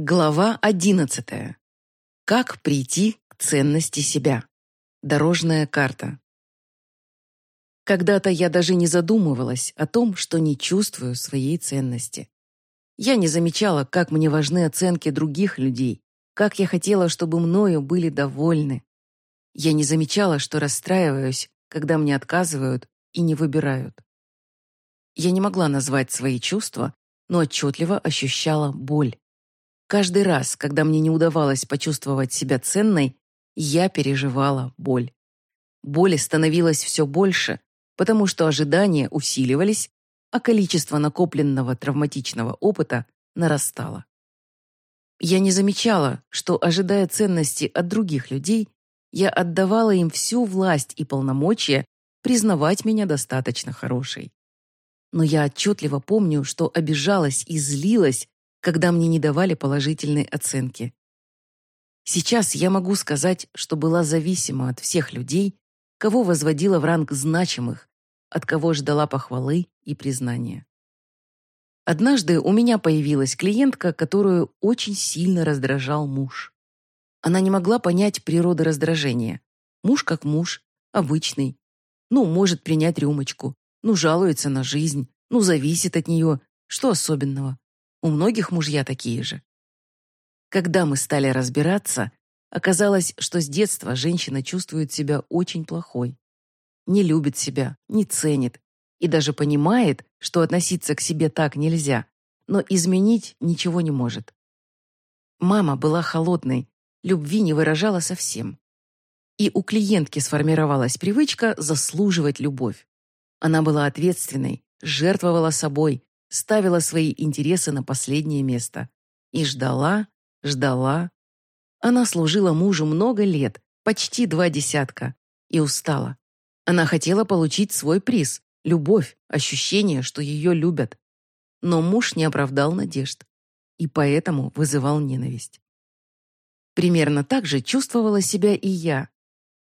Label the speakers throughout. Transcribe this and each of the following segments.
Speaker 1: Глава одиннадцатая. Как прийти к ценности себя? Дорожная карта. Когда-то я даже не задумывалась о том, что не чувствую своей ценности. Я не замечала, как мне важны оценки других людей, как я хотела, чтобы мною были довольны. Я не замечала, что расстраиваюсь, когда мне отказывают и не выбирают. Я не могла назвать свои чувства, но отчетливо ощущала боль. Каждый раз, когда мне не удавалось почувствовать себя ценной, я переживала боль. Боли становилось все больше, потому что ожидания усиливались, а количество накопленного травматичного опыта нарастало. Я не замечала, что, ожидая ценности от других людей, я отдавала им всю власть и полномочия признавать меня достаточно хорошей. Но я отчетливо помню, что обижалась и злилась, когда мне не давали положительной оценки. Сейчас я могу сказать, что была зависима от всех людей, кого возводила в ранг значимых, от кого ждала похвалы и признания. Однажды у меня появилась клиентка, которую очень сильно раздражал муж. Она не могла понять природы раздражения. Муж как муж, обычный. Ну, может принять рюмочку. Ну, жалуется на жизнь. Ну, зависит от нее. Что особенного? У многих мужья такие же. Когда мы стали разбираться, оказалось, что с детства женщина чувствует себя очень плохой. Не любит себя, не ценит и даже понимает, что относиться к себе так нельзя, но изменить ничего не может. Мама была холодной, любви не выражала совсем. И у клиентки сформировалась привычка заслуживать любовь. Она была ответственной, жертвовала собой, ставила свои интересы на последнее место. И ждала, ждала. Она служила мужу много лет, почти два десятка, и устала. Она хотела получить свой приз – любовь, ощущение, что ее любят. Но муж не оправдал надежд и поэтому вызывал ненависть. Примерно так же чувствовала себя и я.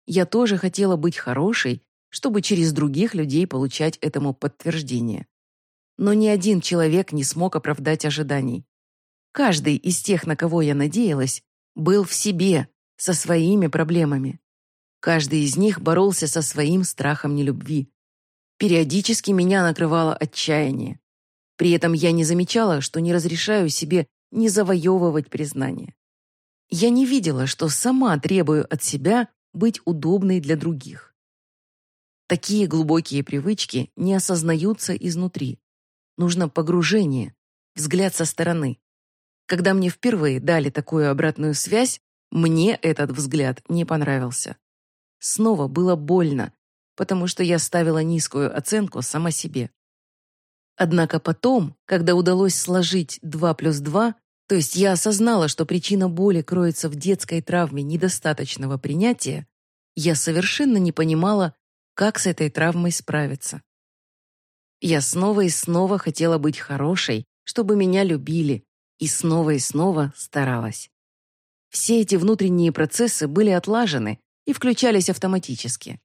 Speaker 1: Я тоже хотела быть хорошей, чтобы через других людей получать этому подтверждение но ни один человек не смог оправдать ожиданий. Каждый из тех, на кого я надеялась, был в себе, со своими проблемами. Каждый из них боролся со своим страхом нелюбви. Периодически меня накрывало отчаяние. При этом я не замечала, что не разрешаю себе не завоевывать признание. Я не видела, что сама требую от себя быть удобной для других. Такие глубокие привычки не осознаются изнутри. Нужно погружение, взгляд со стороны. Когда мне впервые дали такую обратную связь, мне этот взгляд не понравился. Снова было больно, потому что я ставила низкую оценку сама себе. Однако потом, когда удалось сложить 2 плюс 2, то есть я осознала, что причина боли кроется в детской травме недостаточного принятия, я совершенно не понимала, как с этой травмой справиться. Я снова и снова хотела быть хорошей, чтобы меня любили, и снова и снова старалась. Все эти внутренние процессы были отлажены и включались автоматически.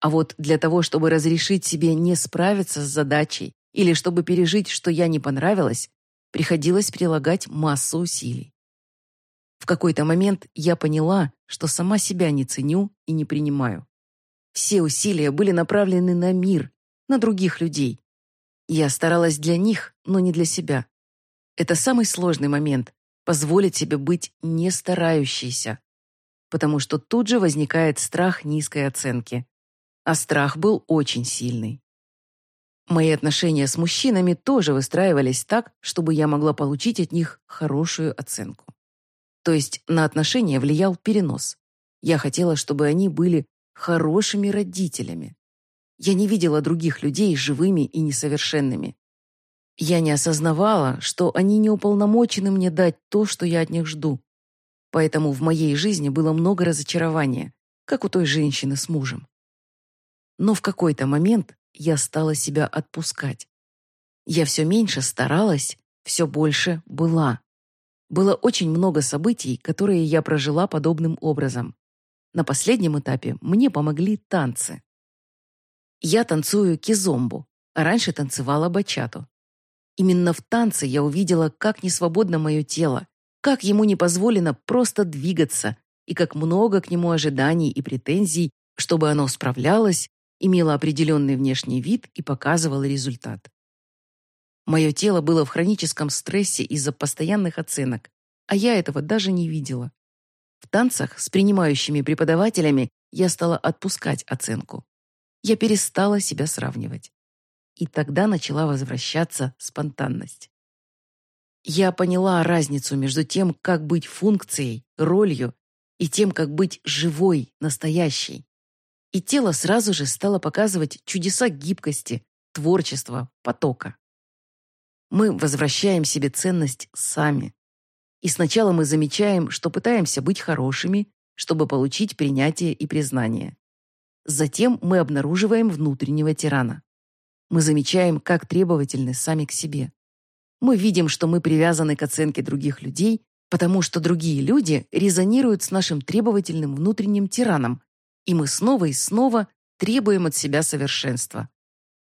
Speaker 1: А вот для того, чтобы разрешить себе не справиться с задачей или чтобы пережить, что я не понравилась, приходилось прилагать массу усилий. В какой-то момент я поняла, что сама себя не ценю и не принимаю. Все усилия были направлены на мир, на других людей. Я старалась для них, но не для себя. Это самый сложный момент — позволить себе быть не старающейся. Потому что тут же возникает страх низкой оценки. А страх был очень сильный. Мои отношения с мужчинами тоже выстраивались так, чтобы я могла получить от них хорошую оценку. То есть на отношения влиял перенос. Я хотела, чтобы они были хорошими родителями. Я не видела других людей живыми и несовершенными. Я не осознавала, что они не уполномочены мне дать то, что я от них жду. Поэтому в моей жизни было много разочарования, как у той женщины с мужем. Но в какой-то момент я стала себя отпускать. Я все меньше старалась, все больше была. Было очень много событий, которые я прожила подобным образом. На последнем этапе мне помогли танцы. Я танцую кизомбу, а раньше танцевала бачату. Именно в танце я увидела, как несвободно мое тело, как ему не позволено просто двигаться и как много к нему ожиданий и претензий, чтобы оно справлялось, имело определенный внешний вид и показывало результат. Мое тело было в хроническом стрессе из-за постоянных оценок, а я этого даже не видела. В танцах с принимающими преподавателями я стала отпускать оценку. Я перестала себя сравнивать. И тогда начала возвращаться спонтанность. Я поняла разницу между тем, как быть функцией, ролью, и тем, как быть живой, настоящей. И тело сразу же стало показывать чудеса гибкости, творчества, потока. Мы возвращаем себе ценность сами. И сначала мы замечаем, что пытаемся быть хорошими, чтобы получить принятие и признание. Затем мы обнаруживаем внутреннего тирана. Мы замечаем, как требовательны сами к себе. Мы видим, что мы привязаны к оценке других людей, потому что другие люди резонируют с нашим требовательным внутренним тираном, и мы снова и снова требуем от себя совершенства.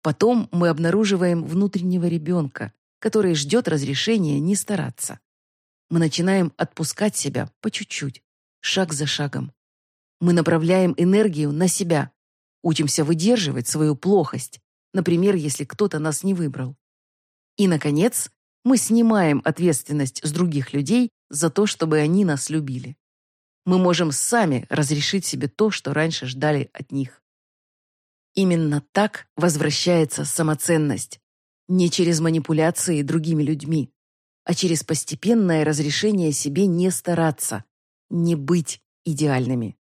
Speaker 1: Потом мы обнаруживаем внутреннего ребенка, который ждет разрешения не стараться. Мы начинаем отпускать себя по чуть-чуть, шаг за шагом. Мы направляем энергию на себя, учимся выдерживать свою плохость, например, если кто-то нас не выбрал. И, наконец, мы снимаем ответственность с других людей за то, чтобы они нас любили. Мы можем сами разрешить себе то, что раньше ждали от них. Именно так возвращается самоценность. Не через манипуляции другими людьми, а через постепенное разрешение себе не стараться, не быть идеальными.